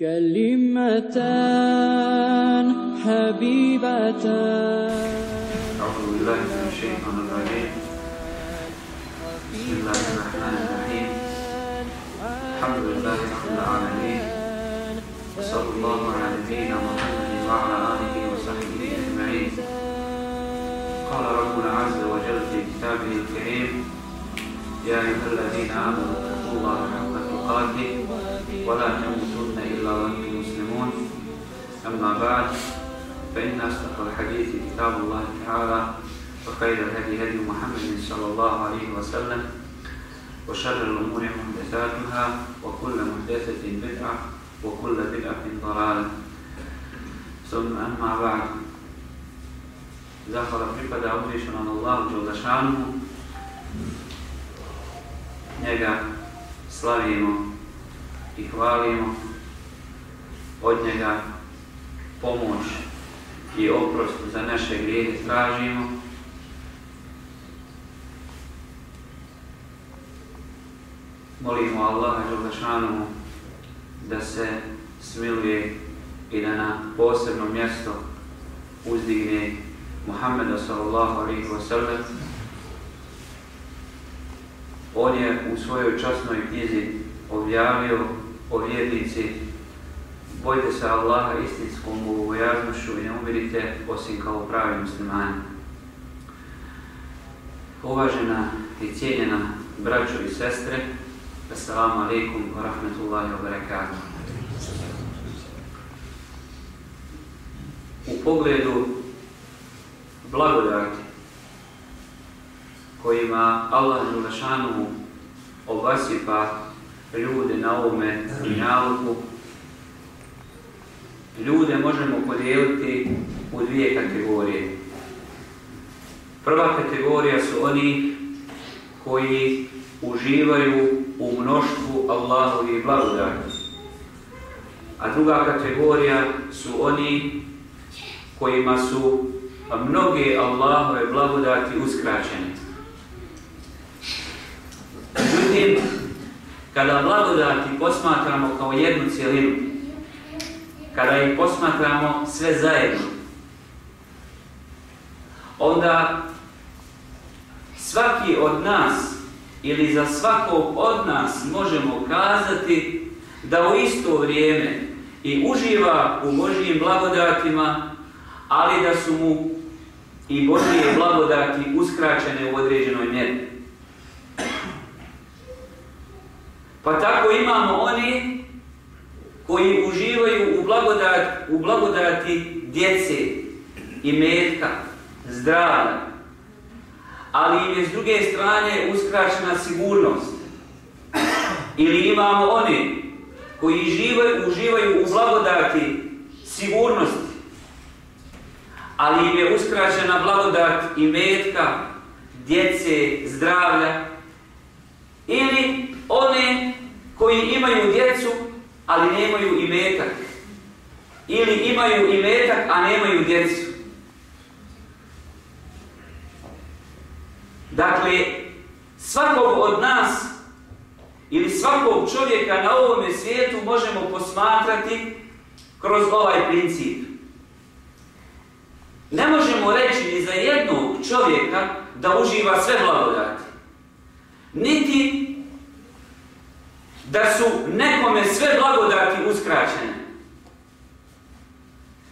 كلمتان حبيبتان. أعوذ بالله من الشيطان الرجيم. بسم الله الرحمن الرحيم. الحمد لله رب العالمين. وصلى الله على نبينا محمد وعلى آله وصحبه أجمعين. قال ربنا عز وجل في كتابه الكريم يا أيها الذين آمنوا اتقوا الله حق تقاته ولا تموتن إلا وأنتم مسلمون أما بعد فإن أصدق الحديث كتاب الله تعالى وخير الهدي هدي محمد صلى الله عليه وسلم وشر الأمور محدثاتها وكل محدثة بدعة وكل بدعة ضلالة ثم أما بعد Zahvala pripada uzvišenom Allahu Đeldašanu. Njega slavimo i hvalimo. Od njega pomoć i oprost za naše grijehe tražimo. Molimo Allaha Đeldašanu da se smiluje i da na posebno mjesto uzdigne Muhammeda sallallahu alaihi wa sallam. On je u svojoj časnoj knjizi objavio o vjernici Bojte se Allaha istinskom bogobojaznošću i ne umirite osim kao pravi muslimani. Uvažena i cijenjena braćo i sestre, Assalamu alaikum wa rahmatullahi wa barakatuh. U pogledu blagodati kojima Allah Želešanu obasipa ljude na ovome dunjaluku, ljude možemo podijeliti u dvije kategorije. Prva kategorija su oni koji uživaju u mnoštvu Allahovi blagodati. A druga kategorija su oni kojima su mnoge Allahove blagodati uskraćene. Međutim, kada blagodati posmatramo kao jednu cijelinu, kada ih posmatramo sve zajedno, onda svaki od nas ili za svakog od nas možemo kazati da u isto vrijeme i uživa u Božijim blagodatima, ali da su mu i Božije blagodati uskraćene u određenoj mjeri. Pa tako imamo oni koji uživaju u, blagodat, u blagodati djece i metka, zdravlja, ali im je s druge strane uskraćena sigurnost. Ili imamo oni koji živaju, uživaju u blagodati sigurnosti, ali im je uskraćena blagodat i metka, djece, zdravlja, ili one koji imaju djece ali nemaju i metak, ili imaju i metak, a nemaju djecu. Dakle, svakog od nas ili svakog čovjeka na ovome svijetu možemo posmatrati kroz ovaj princip. Ne možemo reći ni za jednog čovjeka da uživa sve blagodati. Niti da su nekome sve blagodati uskraćene.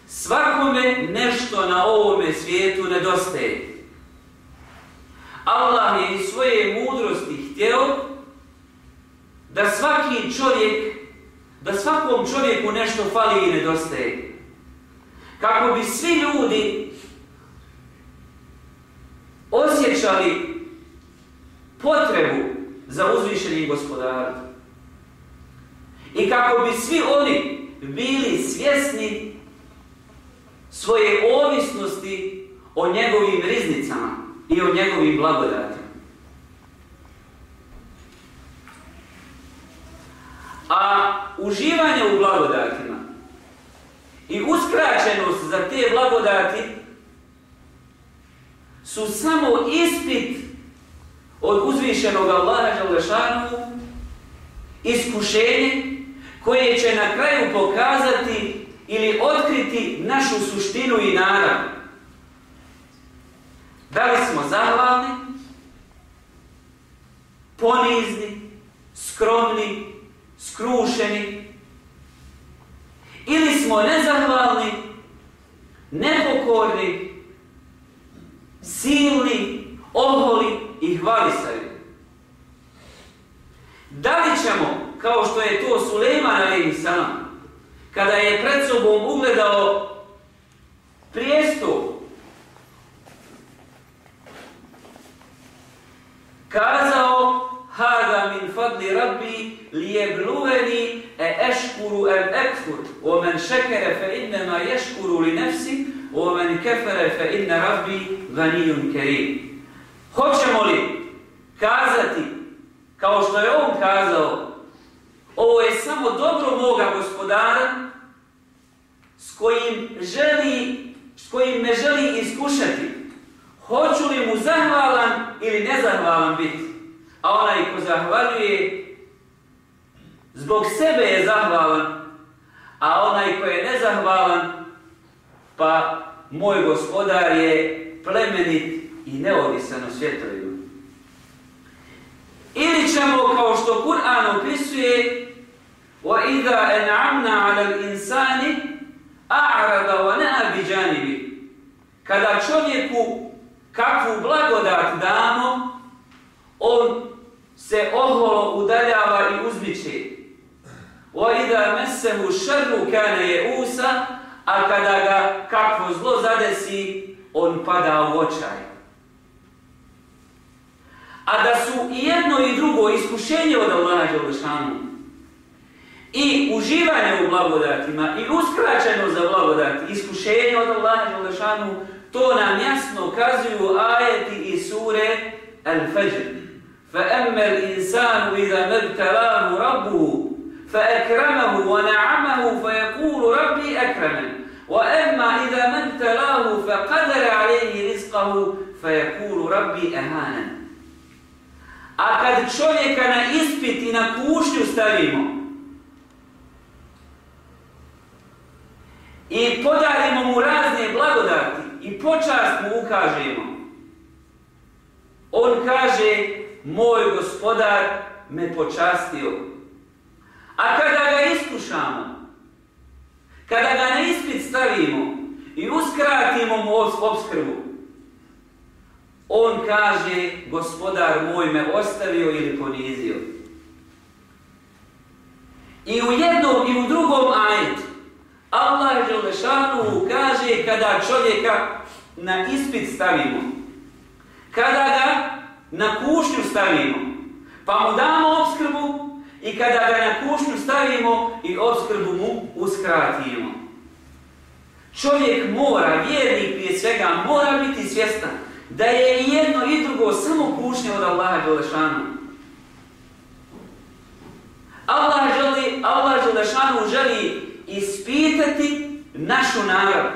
Svakome nešto na ovome svijetu nedostaje. Allah je iz svoje mudrosti htjeo da svaki čovjek, da svakom čovjeku nešto fali i nedostaje. Kako bi svi ljudi osjećali potrebu za uzvišenim gospodarom. I kako bi svi oni bili svjesni svoje ovisnosti o njegovim riznicama i o njegovim blagodatima. A uživanje u blagodatima i uskraćenost za te blagodati su samo ispit od uzvišenog Allaha Đalešanu iskušenje koje će na kraju pokazati ili otkriti našu suštinu i narav. Da li smo zahvalni, ponizni, skromni, skrušeni, ili smo nezahvalni, nepokorni, silni, oholi i hvalisavi. Da li ćemo, kao što je to Sulejman Ali Salam, kada je pred sobom ugledao prijestol, kazao Hada min fadli rabbi lijebluveni e eškuru em ekfur o men šekere fe innema ješkuru li nefsi o men kefere fe inne rabbi ganijun kerim. Hoćemo li kazati, kao što je on kazao, ovo je samo dobro moga gospodara s kojim, želi, s kojim me želi iskušati. Hoću li mu zahvalan ili nezahvalan biti? A onaj ko zahvaljuje, zbog sebe je zahvalan, a onaj ko je nezahvalan, pa moj gospodar je plemenit i neovisan u svjetovima. Ili ćemo, kao što Kur'an opisuje, وَإِذَا أَنْعَمْنَا عَلَى الْإِنسَانِ أَعْرَضَ وَنَا بِجَانِبِ Kada čovjeku kakvu blagodat damo, on se oholo udaljava i uzmiče. وَإِذَا مَسَّهُ شَرُّ كَانَ يَعُوسَ A kada ga kakvo zlo zadesi, on pada u očaj. A da su i jedno i drugo iskušenje od Allaha Đelešanu i uživanje u blagodatima i uskraćeno za blagodati, iskušenje od Allaha Đelešanu, to nam jasno kazuju ajeti i sure Al-Fajr. فَأَمَّا الْإِنسَانُ إِذَا مَبْتَلَاهُ رَبُّهُ فَأَكْرَمَهُ وَنَعَمَهُ فَيَقُولُ رَبِّي أَكْرَمَنِ وَأَمَّا إِذَا مَبْتَلَاهُ فَقَدَرَ عَلَيْهِ رِزْقَهُ فَيَقُولُ رَبِّي أَهَانًا A kad čovjeka na ispit i na kušnju stavimo i podarimo mu razne blagodati i počast mu ukažemo, on kaže, moj gospodar me počastio. A kada ga iskušamo, kada ga na ispit stavimo i uskratimo mu obskrbu, on kaže, gospodar moj me ostavio ili ponizio. I u jednom i u drugom ajetu Allah Želešanu kaže kada čovjeka na ispit stavimo, kada ga na kušnju stavimo, pa mu damo obskrbu i kada ga na kušnju stavimo i obskrbu mu uskratimo. Čovjek mora, vjernik prije svega, mora biti svjestan da je jedno i drugo samo kušnje od Allaha Đelešanu. Allah želi, Allah Đelešanu želi ispitati našu narod.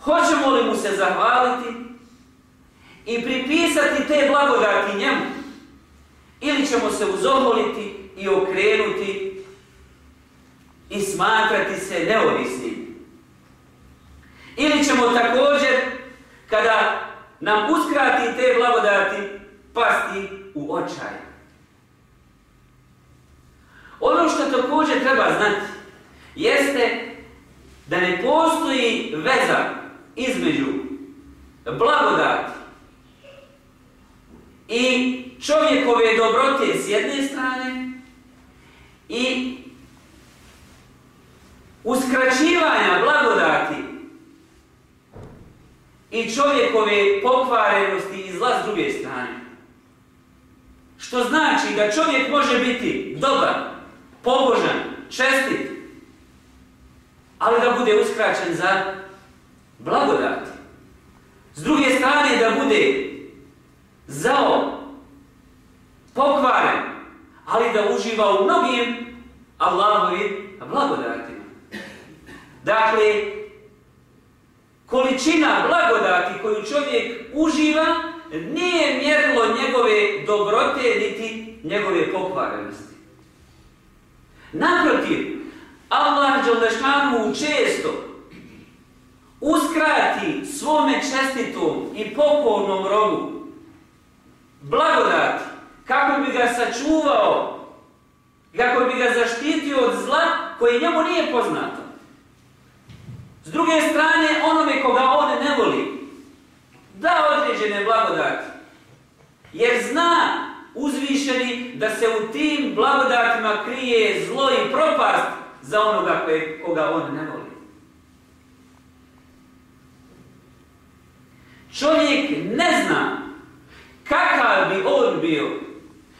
Hoćemo li mu se zahvaliti i pripisati te blagodati njemu? Ili ćemo se uzoholiti i okrenuti i smatrati se neovisnim? Ili ćemo također, kada nam uskrati te blagodati, pasti u očaj? Ono što također treba znati, jeste da ne postoji veza između blagodati i čovjekove dobrote s jedne strane i uskraćivanja blagodati i čovjekove pokvarenosti i zla s druge strane. Što znači da čovjek može biti dobar, pobožan, čestit, ali da bude uskraćen za blagodati. S druge strane da bude zao, pokvaren, ali da uživa u mnogim Allahovi blagodatima. Dakle, količina blagodati koju čovjek uživa nije mjerilo njegove dobrote niti njegove pokvarenosti. Naprotiv, Allah Đalešanu često uskrati svome čestitom i pokornom rogu blagodati kako bi ga sačuvao, kako bi ga zaštitio od zla koje njemu nije poznato. S druge strane, onome koga on ne voli, da određene blagodati, jer zna uzvišeni da se u tim blagodatima krije zlo i propast za onoga koje, koga on ne voli. Čovjek ne zna kakav bi on bio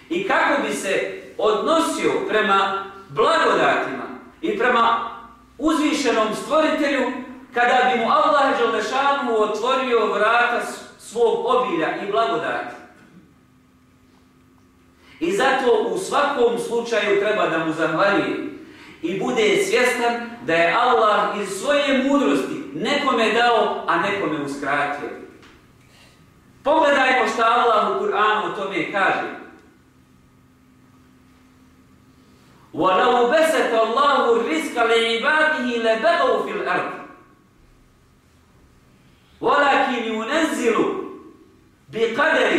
i kako bi se odnosio prema blagodatima i prema uzvišenom stvoritelju kada bi mu Allah Đalešanu otvorio vrata svog obilja i blagodati. I zato u svakom slučaju treba da mu zahvalije i bude svjestan da je Allah iz svoje mudrosti nekome dao, a nekome uskratio. Pogledajmo šta Allah u Kur'anu o tome kaže. وَلَوْ بَسَتَ اللَّهُ الرِّزْقَ لِعِبَادِهِ لَبَغَوْا فِي الْأَرْضِ وَلَكِنْ يُنَزِّلُ بِقَدَرِ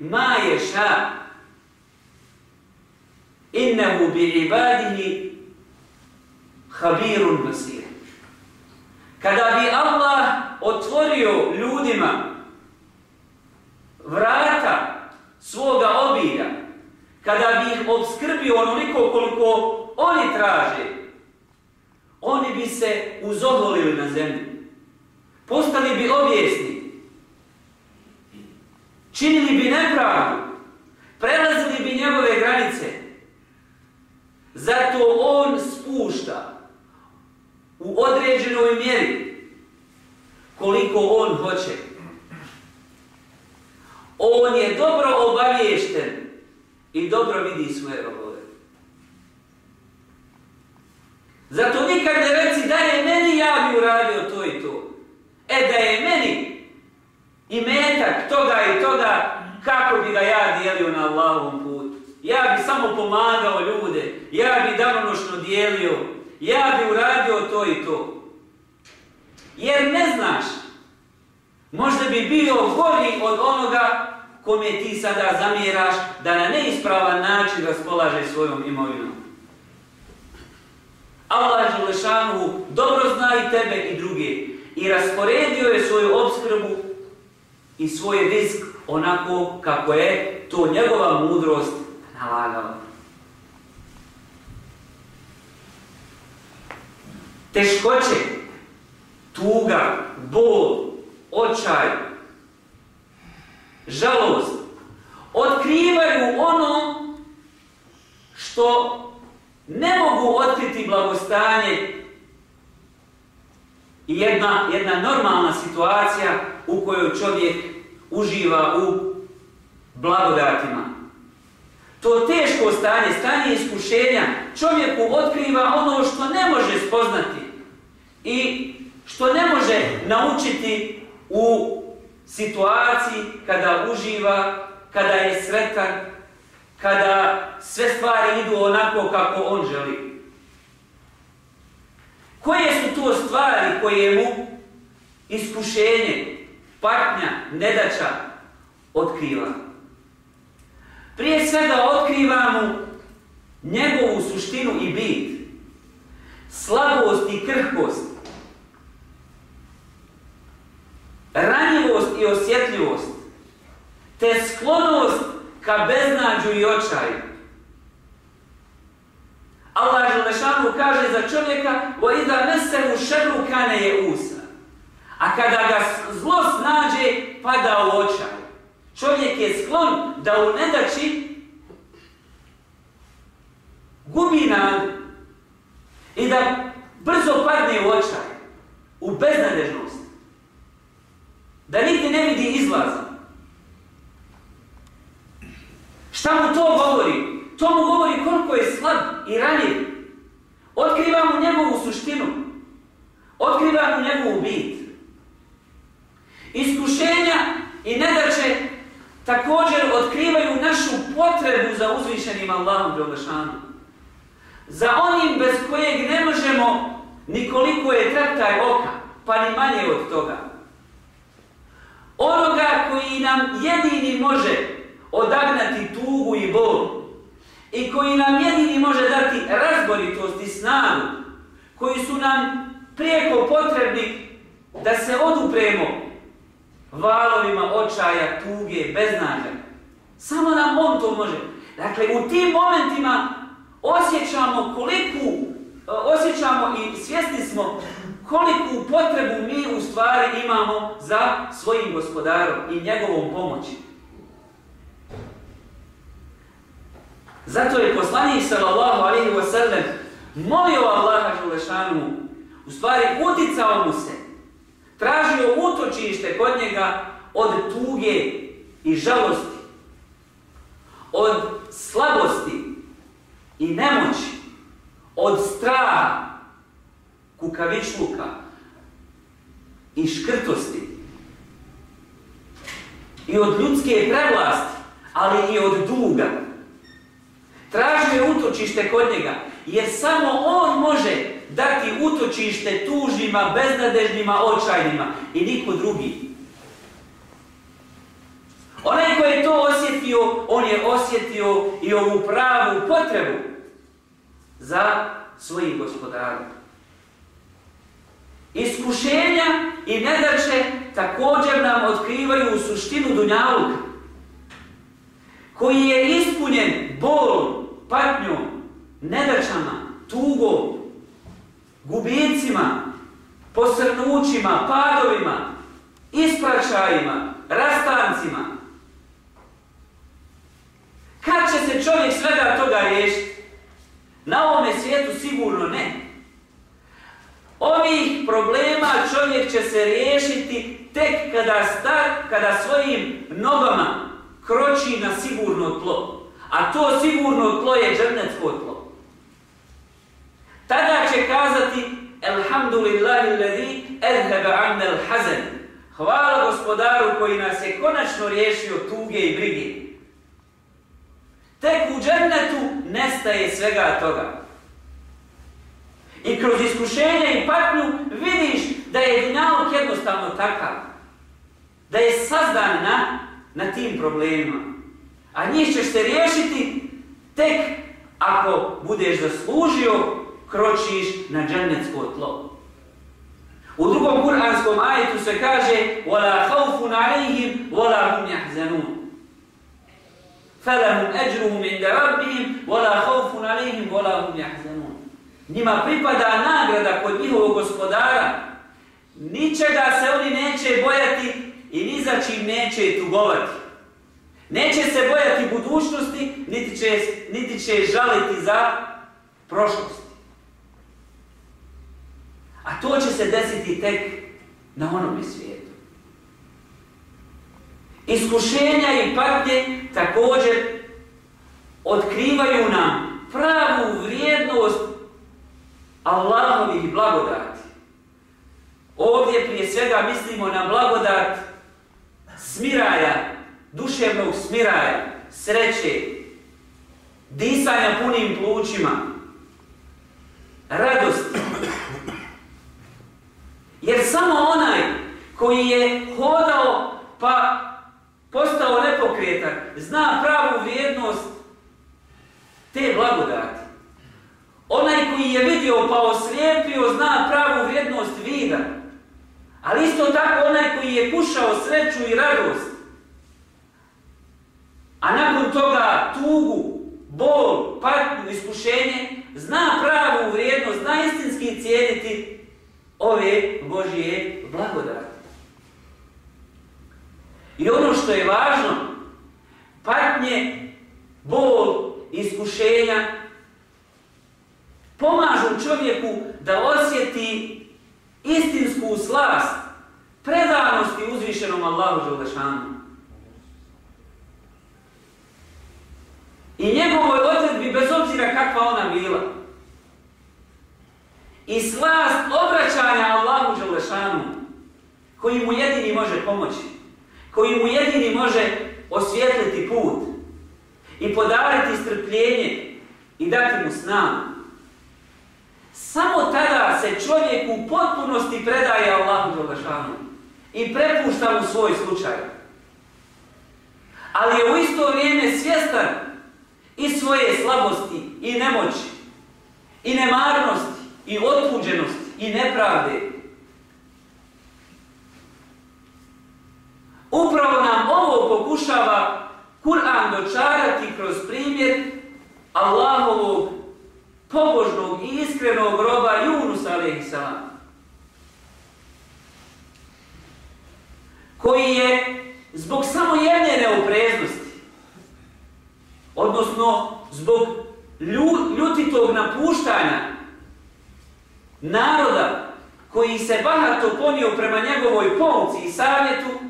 مَا يَشَاءُ إِنَّهُ بِعِبَادِهِ Habirun Basir. Kada bi Allah otvorio ljudima vrata svoga obilja, kada bi ih obskrbio onoliko koliko oni traže, oni bi se uzoholili na zemlju. Postali bi objesni. Činili bi nepravdu. Prelazili bi njegove granice. Zato on u određenoj mjeri koliko on hoće. On je dobro obaviješten i dobro vidi svoje robove. Zato nikad ne reci da je meni ja bi uradio to i to. E da je meni i metak toga i toga kako bi ga ja dijelio na Allahovom putu. Ja bi samo pomagao ljude, ja bi danonošno dijelio, ja bi uradio to i to. Jer ne znaš, možda bi bio gori od onoga kome ti sada zamjeraš da na neispravan način raspolaže svojom imovinom. Allah Želešanu dobro zna i tebe i druge i rasporedio je svoju obskrbu i svoj risk onako kako je to njegova mudrost nalagala. Teškoće, tuga, bol, očaj, žalost, otkrivaju ono što ne mogu otkriti blagostanje i jedna, jedna normalna situacija u kojoj čovjek uživa u blagodatima. To teško stanje, stanje iskušenja, čovjeku otkriva ono što ne može spoznati i što ne može naučiti u situaciji kada uživa, kada je sretan, kada sve stvari idu onako kako on želi. Koje su to stvari koje mu iskušenje, patnja, nedača otkriva? Prije svega otkriva mu njegovu suštinu i bit, slabost i krhkost, ranjivost i osjetljivost, te sklonost ka beznađu i očaju. Allah Želešanu kaže za čovjeka وَإِذَا مَسَهُ شَرُّ كَانَ je usa. A kada ga zlo snađe, pada u očaj. Čovjek je sklon da u nedači gubi nadu i da brzo padne u očaj, u beznadežnost da nigdje ne vidi izlaza. Šta mu to govori? To mu govori koliko je slab i ranjiv. Otkriva mu njegovu suštinu. Otkriva mu njegovu bit. Iskušenja i nedače također otkrivaju našu potrebu za uzvišenim Allahom Đelešanu. za onim bez kojeg ne možemo nikoliko je treptaj oka, pa ni manje od toga. Onoga koji nam jedini može odagnati tugu i bol i koji nam jedini može dati razboritost i snagu, koji su nam prijeko potrebni da se odupremo valovima očaja, tuge, beznađa. Samo nam on to može. Dakle, u tim momentima osjećamo koliku, e, osjećamo i svjesni smo koliku potrebu mi u stvari imamo za svojim gospodarom i njegovom pomoći. Zato je poslanik sallallahu alaihi wa sallam molio Allaha Želešanu, u stvari uticao mu se, tražio utočište kod njega od tuge i žalosti, od slabosti i nemoći, od straha, kukavičluka i škrtosti i od ljudske prevlasti, ali i od duga. Tražio je utočište kod njega, jer samo on može dati utočište tužnima, beznadežnima, očajnima i niko drugi. Onaj ko je to osjetio, on je osjetio i ovu pravu potrebu za svojim gospodarom. Iskušenja i nedače također nam otkrivaju suštinu Dunjaluka, koji je ispunjen bolom, patnjom, nedačama, tugom, gubicima, posrnućima, padovima, ispraćajima, rastancima. Kad će se čovjek svega toga riješiti? Na ovome svijetu sigurno ne. Ovih problema čovjek će se riješiti tek kada, star, kada svojim nogama kroči na sigurno tlo. A to sigurno tlo je džernetsko tlo. Tada će kazati Elhamdulillahi ladhi anna annel hazen. Hvala gospodaru koji nas je konačno riješio tuge i brige. Tek u džennetu nestaje svega toga. I kroz iskušenje i patnju vidiš da je dinalog jednostavno takav. Da je sazdan na, na tim problemima. A njih ćeš se riješiti tek ako budeš zaslužio kročiš na džennetsko tlo. U drugom kuranskom ajetu se kaže وَلَا خَوْفٌ عَلَيْهِمْ وَلَا هُمْ يَحْزَنُونَ فَلَهُمْ أَجْرُهُمْ عِنْدَ رَبِّهِمْ وَلَا خَوْفٌ عَلَيْهِمْ وَلَا هُمْ يَحْزَنُونَ Njima pripada nagrada kod njihovog gospodara. Ničega se oni neće bojati i ni za čim neće tugovati. Neće se bojati budućnosti, niti će, niti će žaliti za prošlost. A to će se desiti tek na onome svijetu. Iskušenja i patnje također otkrivaju nam pravu vrijednost Allahovih blagodati. Ovdje prije svega mislimo na blagodat smiraja, duševnog smiraja, sreće, disanja punim plućima, radosti. Jer samo onaj koji je hodao pa postao nepokretan, zna pravu vrijednost te blagodati. Onaj koji je vidio pa oslijepio, zna pravu vrijednost vida. Ali isto tako onaj koji je kušao sreću i radost, a nakon toga tugu, bol, patnju, iskušenje, zna pravu vrijednost, zna istinski cijeniti ove Božije blagodati. I ono što je važno, patnje, bol, iskušenja, pomažu čovjeku da osjeti istinsku slast, predanosti uzvišenom Allahu Želešanu. I njegovoj odredbi, bez obzira kakva ona bila, i slast obraćanja Đelešanu, koji mu jedini može pomoći, koji mu jedini može osvijetliti put i podariti strpljenje i dati mu snagu. samo tada se čovjek u potpunosti predaje Allahu Đelešanu i prepušta mu svoj slučaj. Ali je u isto vrijeme svjestan i svoje slabosti i nemoći i nemarnosti i otuđenosti i nepravde. Upravo nam ovo pokušava Kur'an dočarati kroz primjer Allahovog pobožnog i iskrenog roba Yunus a.s. koji je zbog samo jedne neupreznosti, odnosno zbog ljutitog napuštanja naroda koji se bahato ponio prema njegovoj pomci i savjetu,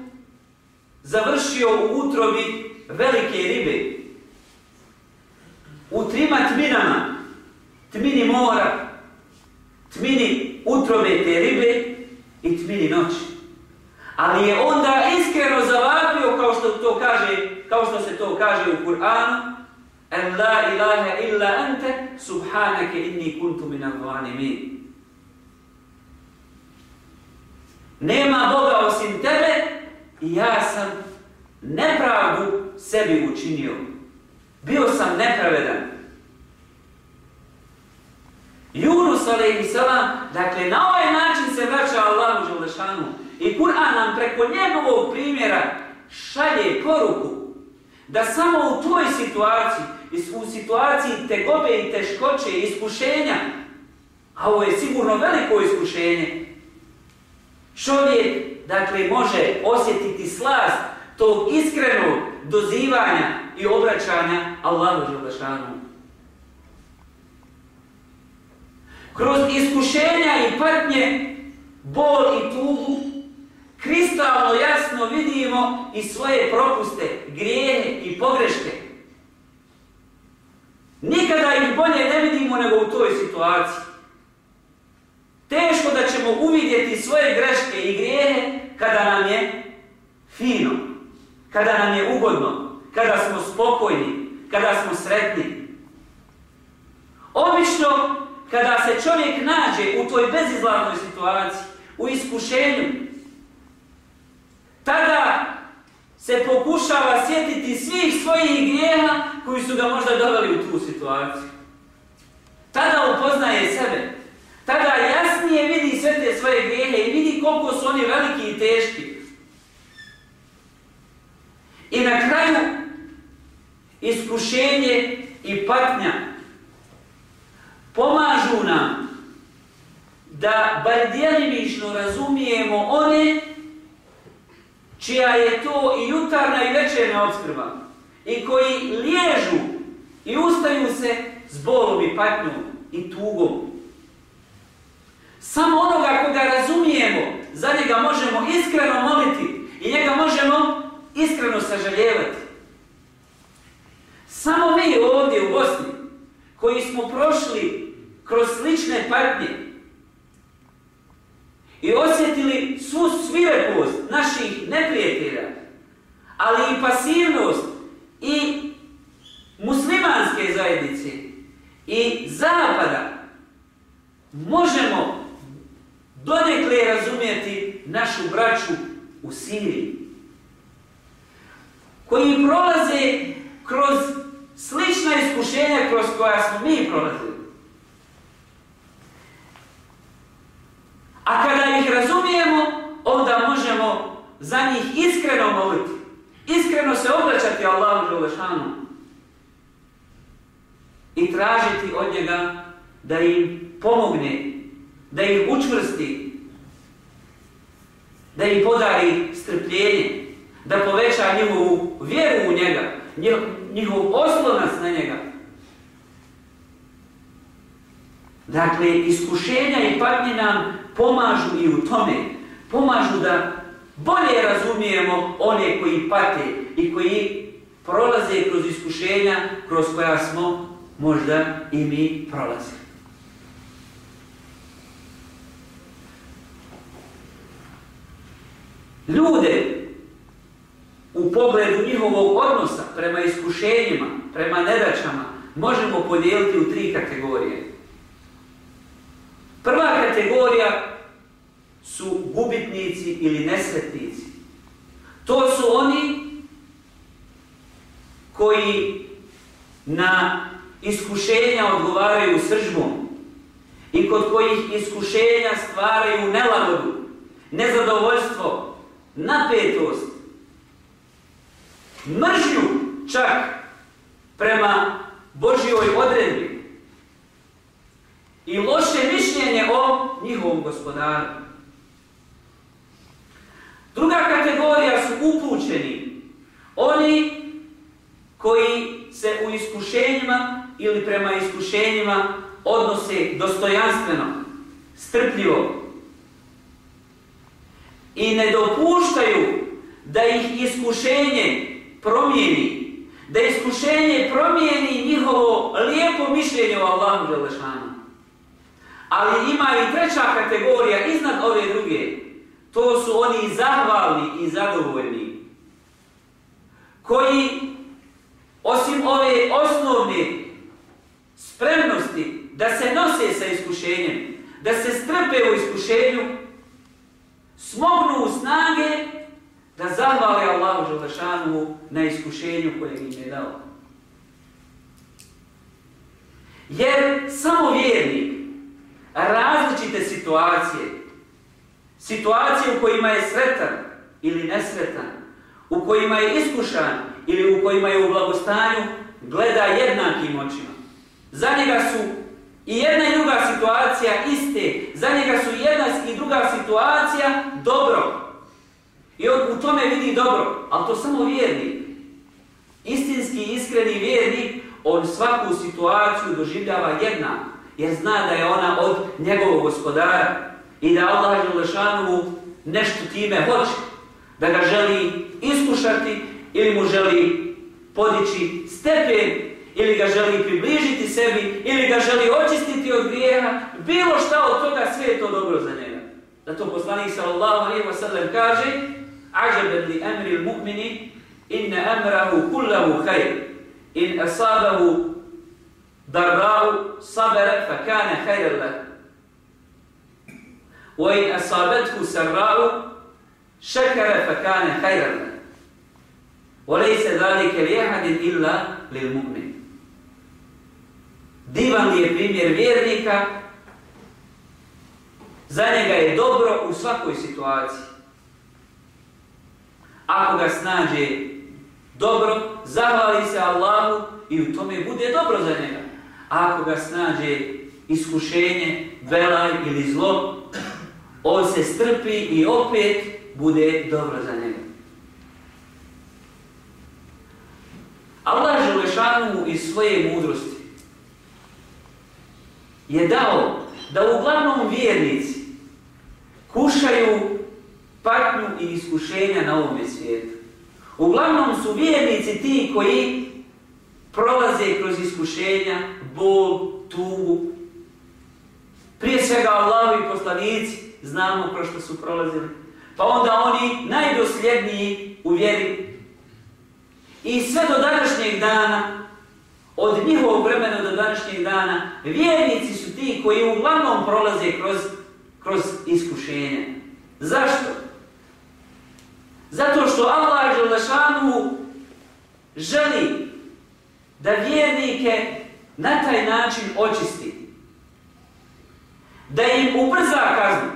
završio u utrobi velike ribe. U trima tminama, tmini mora, tmini utrobe te ribe i tmini noći. Ali je onda iskreno zavapio kao što to kaže, kao što se to kaže u Kur'anu, En la ilaha illa ente, subhanake inni kuntu minal zalimin. Nema Boga osim tebe i ja sam nepravdu sebi učinio. Bio sam nepravedan. Yunus a.s. Dakle, na ovaj način se vraća Allahu Želešanu i Kur'an nam preko njegovog primjera šalje poruku da samo u toj situaciji, u situaciji tegobe i teškoće i iskušenja, a ovo je sigurno veliko iskušenje, čovjek, dakle, može osjetiti slast tog iskrenog dozivanja i obraćanja Allahu Želešanu. Kroz iskušenja i patnje, bol i tugu, kristalno jasno vidimo i svoje propuste, grijehe i pogreške. Nikada ih bolje ne vidimo nego u toj situaciji. Teško da ćemo uvidjeti svoje greške i grijehe kada nam je fino, kada nam je ugodno, kada smo spokojni, kada smo sretni. Obično, kada se čovjek nađe u toj bezizlaznoj situaciji, u iskušenju, tada se pokušava sjetiti svih svojih grijeha koji su ga možda doveli u tu situaciju. Tada upoznaje sebe. Tada jasnije vidi sve te svoje grijehe i vidi koliko su oni veliki i teški. I na kraju iskušenje i patnja pomažu nam da bar djelimično razumijemo one čija je to i jutarna i večerna obskrba i koji liježu i ustaju se s bolom i patnjom i tugom. Samo onoga koga razumijemo, za njega možemo iskreno moliti i njega možemo iskreno sažaljevati. Samo mi ovdje u Bosni, koji smo prošli kroz slične patnje i osjetili svu svirepost naših neprijatelja, ali i pasivnost i muslimanske zajednice i zapada, možemo donekle razumijeti našu braću u Siriji, koji prolaze kroz slična iskušenja kroz koja smo mi prolazili. A kada ih razumijemo, onda možemo za njih iskreno moliti. Iskreno se obraćati Allahu Đelešanu I tražiti od njega da im pomogne, da ih učvrsti, da im podari strpljenje, da poveća njihovu vjeru u njega, njihov oslonac na njega. Dakle, iskušenja i patnje nam pomažu i u tome. Pomažu da bolje razumijemo one koji pate i koji prolaze kroz iskušenja kroz koja smo možda i mi prolazili. Ljude u pogledu njihovog odnosa prema iskušenjima, prema nedačama, možemo podijeliti u tri kategorije. Prva kategorija su gubitnici ili nesretnici. To su oni koji na iskušenja odgovaraju sržbom i kod kojih iskušenja stvaraju nelagodu, nezadovoljstvo, napetost, mržnju čak prema Božjoj odredbi i loše mišljenje o njihovom gospodaru. Druga kategorija su upućeni. Oni koji se u iskušenjima ili prema iskušenjima odnose dostojanstveno, strpljivo i ne dopuštaju da ih iskušenje promijeni, da iskušenje promijeni njihovo lijepo mišljenje o Allahu Đelešanu. Ali ima i treća kategorija iznad ove druge. To su oni zahvalni i zadovoljni. Koji, osim ove osnovne spremnosti da se nose sa iskušenjem, da se strpe u iskušenju, smognu snage da zahvali Allahu Želešanu na iskušenju koje im je dao. Jer samo vjernik različite situacije, situacije u kojima je sretan ili nesretan, u kojima je iskušan ili u kojima je u blagostanju, gleda jednakim očima. Za njega su i jedna i druga situacija iste, za njega su jedna i druga situacija dobro. I on u tome vidi dobro, ali to samo vjernik. Istinski, iskreni vjernik, on svaku situaciju doživljava jedna, jer zna da je ona od njegovog gospodara i da Allah Želešanu nešto time hoće, da ga želi iskušati ili mu želi podići stepen ili ga želi približiti sebi ili ga želi očistiti od grijeha, bilo šta od toga, sve je to dobro za njega. Zato poslanik sallallahu alaihi wa sallam kaže عجبا لأمر المؤمن إن أمره كله خير إن أصابه ضراء صبر فكان خيرا له وإن أصابته سراء شكر فكان خيرا له وليس ذلك لأحد إلا للمؤمن Divan je primjer vjernika, za njega je dobro u svakoj situaciji. Ako ga snađe dobro, zahvali se Allahu i u tome bude dobro za njega. Ako ga snađe iskušenje, velaj ili zlo, on se strpi i opet bude dobro za njega. Allah Želešanu iz svoje mudrosti je dao da uglavnom vjernici kušaju patnju i iskušenja na ovome svijetu. Uglavnom su vjernici ti koji prolaze kroz iskušenja, bol, tugu. Prije svega Allah i poslanici znamo kroz što su prolazili. Pa onda oni najdosljedniji u vjeri. I sve do današnjeg dana, od njihovog vremena do današnjeg dana, vjernici su ti koji uglavnom prolaze kroz, kroz iskušenje. Zašto? Zato što Allah Želešanu želi da vjernike na taj način očisti. Da im ubrza kaznu.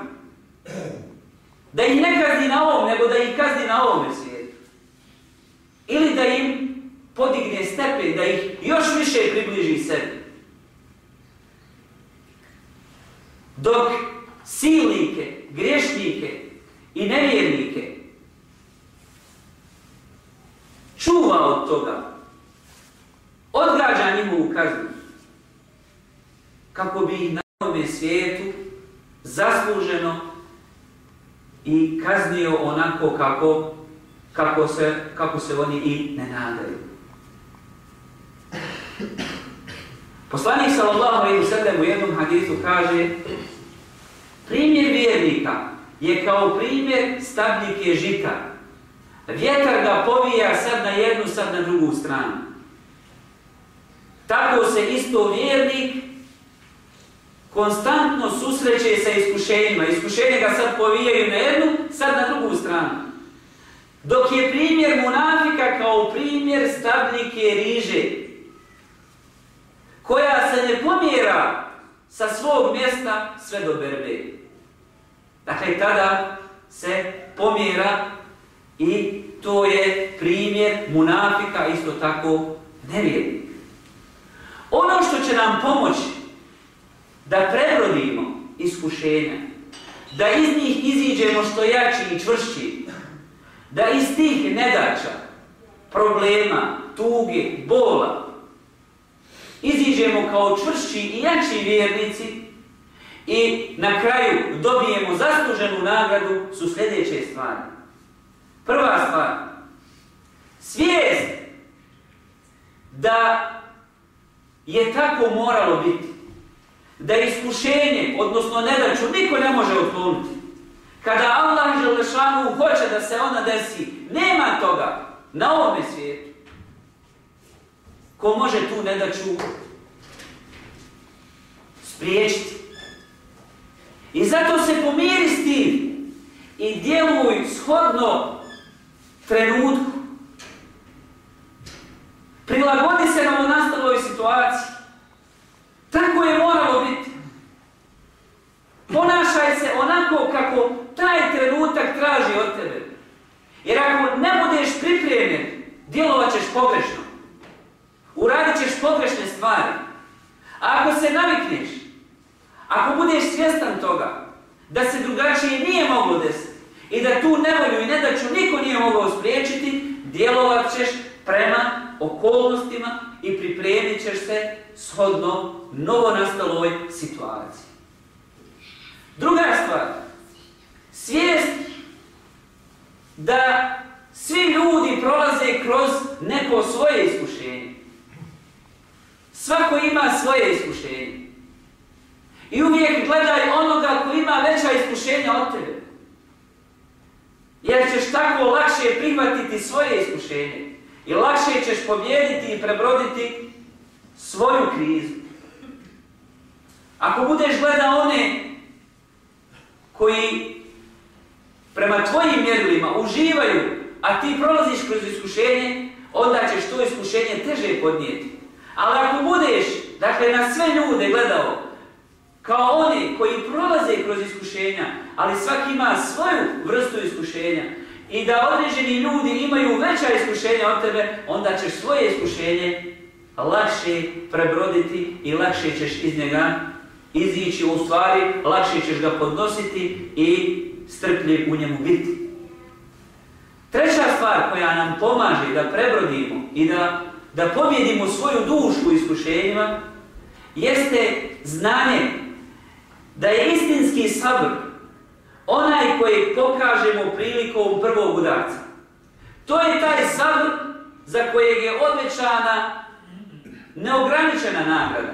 Da ih ne kazni na ovom, nego da ih kazni na ovome svijetu. Ili da im podigne stepen, da ih još više približi sebi. Dok silnike, grešnike i nevjernike čuva od toga, odgađa njihovu kaznu, kako bi ih na ovom svijetu zasluženo i kaznio onako kako, kako, se, kako se oni i ne nadaju. Poslanik sallallahu alejhi ve sellem u jednom hadisu kaže primjer vjernika je kao primjer stabljike žita Vjetar ga povija sad na jednu, sad na drugu stranu. Tako se isto vjernik konstantno susreće sa iskušenjima. Iskušenje ga sad povijaju na jednu, sad na drugu stranu. Dok je primjer munafika kao primjer stabljike riže, koja se ne pomjera sa svog mjesta sve do berbe. Dakle, tada se pomjera i to je primjer munafika, isto tako nevjernik. Ono što će nam pomoći da prebrodimo iskušenja, da iz njih iziđemo što jači i čvršći, da iz tih nedača, problema, tuge, bola, iziđemo kao čvršći i jači vjernici i na kraju dobijemo zasluženu nagradu su sljedeće stvari. Prva stvar, svijest da je tako moralo biti. Da iskušenje, odnosno nedaću, niko ne može otkloniti. Kada Allah Želešanu hoće da se ona desi, nema toga na ovome svijetu. Ko može tu nedaću spriječiti? I zato se pomiri s tim i djeluj shodno trenutku. Prilagodi se na nastaloj situaciji. Tako je moralo biti. Ponašaj se onako kako taj trenutak traži od tebe. Jer ako ne budeš pripremljen, djelovat ćeš pogrešno. Uradit ćeš pogrešne stvari. A ako se navikneš, ako budeš svjestan toga, da se drugačije nije moglo desiti i da tu nevolju i nedaću niko nije mogao spriječiti, djelovat ćeš prema okolnostima i pripremit ćeš se shodno novo nastaloj situaciji. Druga stvar, svijest da svi ljudi prolaze kroz neko svoje iskušenje. Svako ima svoje iskušenje. I uvijek gledaj onoga ko ima veća iskušenja od tebe. Jer ćeš tako lakše prihvatiti svoje iskušenje. I lakše ćeš pobjediti i prebroditi svoju krizu. Ako budeš gledao one koji prema tvojim mjerilima uživaju, a ti prolaziš kroz iskušenje, onda ćeš to iskušenje teže podnijeti. Ali dakle, na sve ljude gledao, kao oni koji prolaze kroz iskušenja, ali svaki ima svoju vrstu iskušenja, i da određeni ljudi imaju veća iskušenja od tebe, onda ćeš svoje iskušenje lakše prebroditi i lakše ćeš iz njega izići. U stvari, lakše ćeš ga podnositi i strpljiv u njemu biti. Treća stvar koja nam pomaže da prebrodimo i da, da pobjedimo svoju dušu u iskušenjima jeste znanje da je istinski sabr onaj koji pokažemo prilikom prvog udarca. To je taj sabr za kojeg je odvećana neograničena nagrada.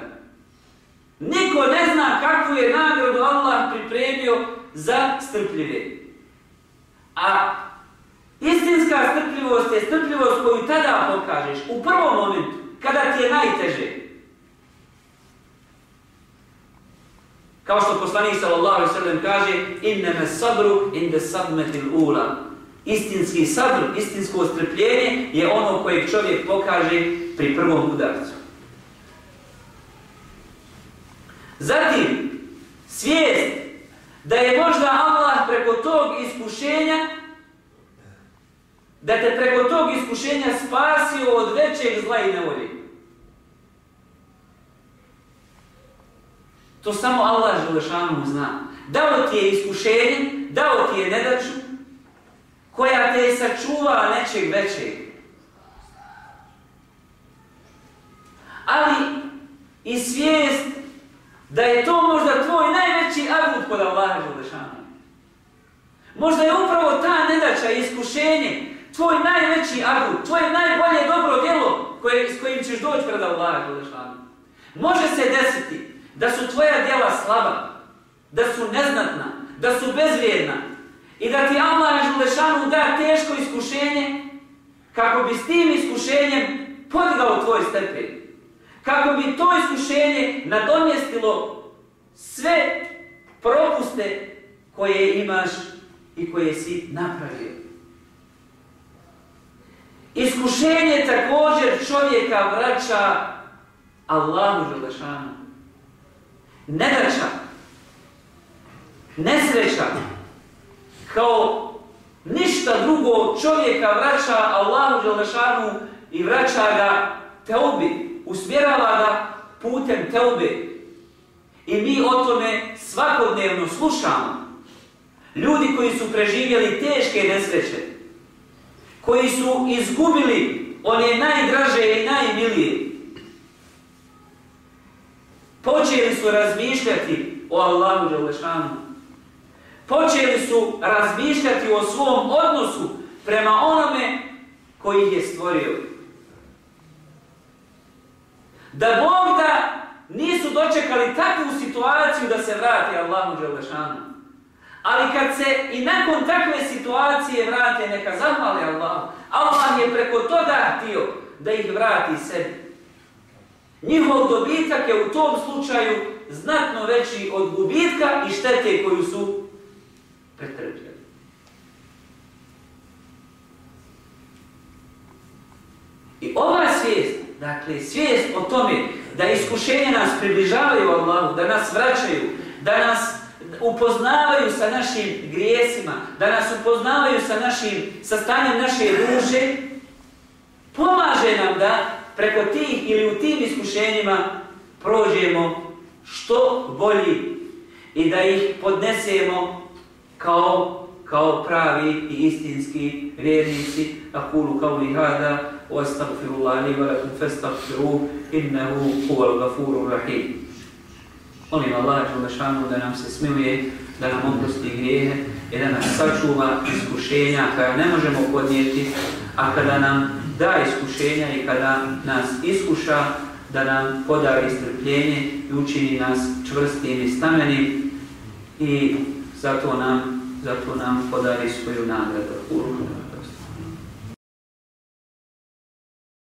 Niko ne zna kakvu je nagradu Allah pripremio za strpljive. A istinska strpljivost je strpljivost koju tada pokažeš u prvom momentu, kada ti je najteže. Kao što poslanik sallallahu alejhi ve sellem kaže: "Inna sabru inda sadmati ula. Istinski sabr, istinsko strpljenje je ono koje čovjek pokaže pri prvom udarcu. Zatim, svijest da je možda Allah preko tog iskušenja da te preko tog iskušenja spasio od većeg zla i nevolje. To samo Allah Želešanu zna. Dao ti je iskušenje, dao ti je nedaču, koja te je sačuvala nečeg većeg. Ali i svijest da je to možda tvoj najveći agut kod Allaha Želešanu. Možda je upravo ta nedača i iskušenje tvoj najveći agut, tvoje najbolje dobro djelo koje, s kojim ćeš doći pred Allaha Želešanu. Može se desiti da su tvoja djela slaba, da su neznatna, da su bezvrijedna i da ti Allah Želešanu da teško iskušenje kako bi s tim iskušenjem podigao tvoj stepen. Kako bi to iskušenje nadomjestilo sve propuste koje imaš i koje si napravio. Iskušenje također čovjeka vraća Allahu Želešanu. Nedača, nesreća, kao ništa drugo čovjeka vraća Allahu Đelešanu i vraća ga teubi, usmjerava ga putem teube. I mi o tome svakodnevno slušamo. Ljudi koji su preživjeli teške nesreće, koji su izgubili one najdraže i najmilije, počeli su razmišljati o Allahu Đelešanu. Počeli su razmišljati o svom odnosu prema onome koji ih je stvorio. Da Bog da nisu dočekali takvu situaciju da se vrati Allahu Đelešanu. Ali kad se i nakon takve situacije vrate, neka zahvali Allahu. Allah je preko toga htio da ih vrati sebi. Njihov dobitak je u tom slučaju znatno veći od gubitka i štete koju su pretrpjeli. I ova svijest, dakle svijest o tome da iskušenje nas približavaju Allahu, da nas vraćaju, da nas upoznavaju sa našim grijesima, da nas upoznavaju sa našim sa stanjem naše duše, pomaže nam da preko tih ili u tim iskušenjima prođemo što bolji i da ih podnesemo kao, kao pravi i istinski vjernici. Akulu kao li hada, wa li wa lakum fastagfiru, innahu huval gafuru rahim. Molim Allah da nam se smiluje, da nam oprosti grijehe i da nas sačuva iskušenja koja ne možemo podnijeti, a kada nam da iskušenja i kada nas iskuša, da nam podari strpljenje i učini nas čvrstim i stamenim i zato nam, zato nam podari svoju nagradu.